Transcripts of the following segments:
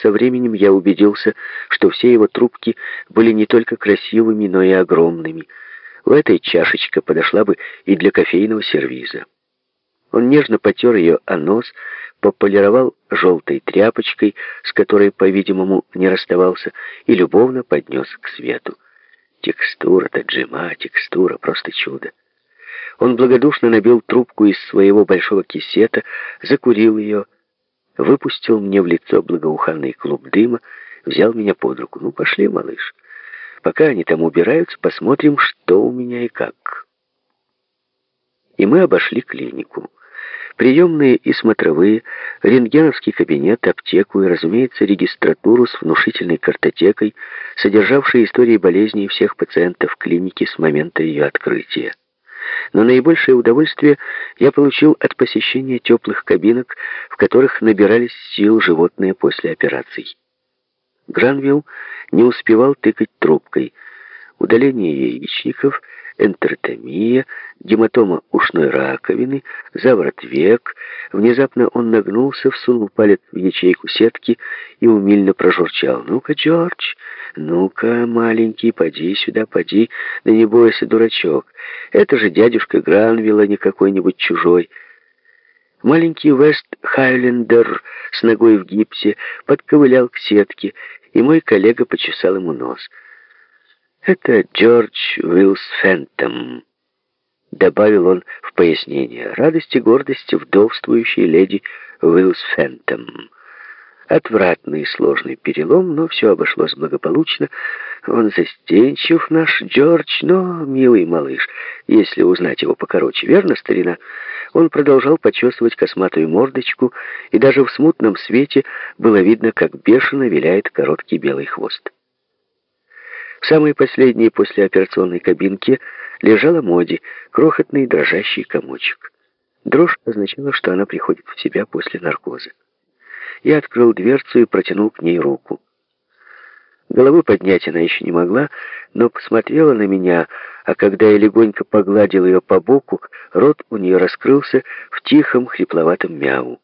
Со временем я убедился, что все его трубки были не только красивыми, но и огромными. В этой чашечка подошла бы и для кофейного сервиза. Он нежно потер ее о нос, пополировал желтой тряпочкой, с которой, по-видимому, не расставался, и любовно поднес к свету. Текстура-то, Джима, текстура, просто чудо. Он благодушно набил трубку из своего большого кисета, закурил ее, выпустил мне в лицо благоуханный клуб дыма, взял меня под руку. «Ну, пошли, малыш. Пока они там убираются, посмотрим, что у меня и как». И мы обошли клинику. Приемные и смотровые, рентгеновский кабинет, аптеку и, разумеется, регистратуру с внушительной картотекой, содержавшей истории болезней всех пациентов клиники с момента ее открытия. Но наибольшее удовольствие я получил от посещения теплых кабинок, в которых набирались сил животные после операций. Гранвилл не успевал тыкать трубкой. Удаление яичников — энтеротомия, гематома ушной раковины, заворот век. Внезапно он нагнулся, всунул палец в ячейку сетки и умильно прожурчал. «Ну-ка, Джордж, ну-ка, маленький, поди сюда, поди, да не бойся, дурачок. Это же дядюшка Гранвилла, не какой-нибудь чужой». Маленький Вест Хайлендер с ногой в гипсе подковылял к сетке, и мой коллега почесал ему нос — «Это Джордж Уиллс Фентом», — добавил он в пояснение. «Радость и гордость вдовствующей леди Уиллс Фентом». Отвратный и сложный перелом, но все обошлось благополучно. Он застенчив, наш Джордж, но милый малыш, если узнать его покороче. Верно, старина? Он продолжал почесывать косматую мордочку, и даже в смутном свете было видно, как бешено виляет короткий белый хвост. В самой последней послеоперационной кабинке лежала Моди, крохотный дрожащий комочек. Дрожь означала, что она приходит в себя после наркоза. Я открыл дверцу и протянул к ней руку. Головы поднять она еще не могла, но посмотрела на меня, а когда я легонько погладил ее по боку, рот у нее раскрылся в тихом хрипловатом мяу.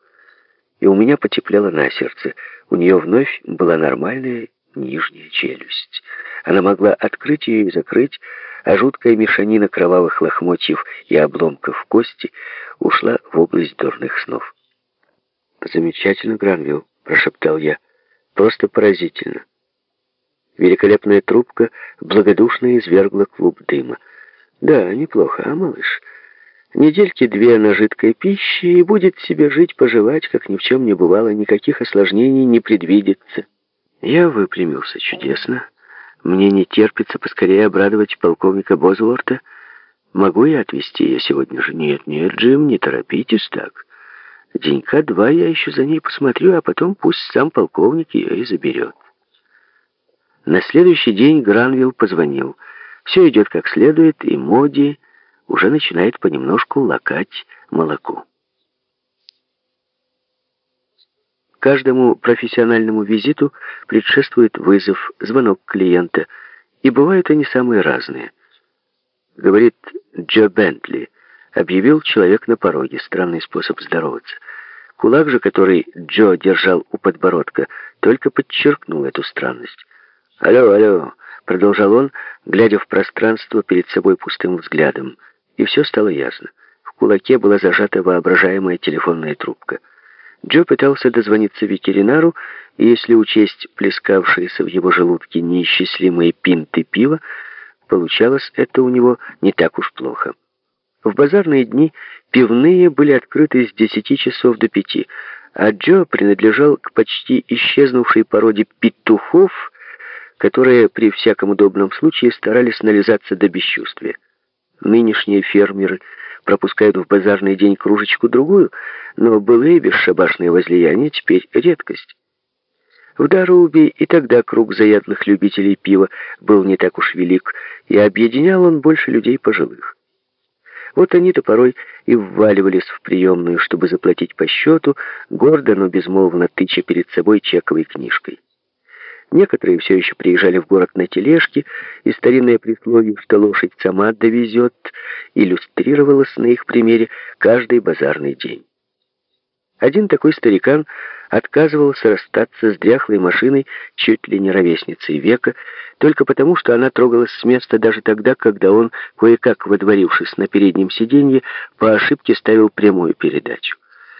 И у меня потеплело на сердце. У нее вновь была нормальная нижняя челюсть. Она могла открыть ее и закрыть, а жуткая мешанина кровавых лохмотьев и обломков кости ушла в область дурных снов. «Замечательно, Гранвилл», — прошептал я. «Просто поразительно». Великолепная трубка благодушно извергла клуб дыма. «Да, неплохо, а, малыш? Недельки две на жидкой пище, и будет себе жить-поживать, как ни в чем не бывало, никаких осложнений не предвидится». Я выпрямился чудесно. Мне не терпится поскорее обрадовать полковника Бозворта. Могу я отвезти ее сегодня же? Нет, нет, Джим, не торопитесь так. Денька два я еще за ней посмотрю, а потом пусть сам полковник ее и заберет. На следующий день Гранвилл позвонил. Все идет как следует, и Моди уже начинает понемножку лакать молоко. Каждому профессиональному визиту предшествует вызов, звонок клиента, и бывают они самые разные. Говорит Джо Бентли, объявил человек на пороге, странный способ здороваться. Кулак же, который Джо держал у подбородка, только подчеркнул эту странность. «Алло, алло», — продолжал он, глядя в пространство перед собой пустым взглядом. И все стало ясно. В кулаке была зажата воображаемая телефонная трубка — Джо пытался дозвониться ветеринару, и если учесть плескавшиеся в его желудке неисчислимые пинты пива, получалось это у него не так уж плохо. В базарные дни пивные были открыты с 10 часов до 5, а Джо принадлежал к почти исчезнувшей породе петухов, которые при всяком удобном случае старались нализаться до бесчувствия. Нынешние фермеры – пропускают в базарный день кружечку-другую, но былые бесшабашные возлияния теперь редкость. В Дарубе и тогда круг заядлых любителей пива был не так уж велик, и объединял он больше людей пожилых. Вот они-то порой и вваливались в приемную, чтобы заплатить по счету, гордо, но безмолвно тыча перед собой чековой книжкой. Некоторые все еще приезжали в город на тележке, и старинное присловие, что лошадь сама довезет, иллюстрировалось на их примере каждый базарный день. Один такой старикан отказывался расстаться с дряхлой машиной чуть ли не ровесницей века, только потому, что она трогалась с места даже тогда, когда он, кое-как водворившись на переднем сиденье, по ошибке ставил прямую передачу.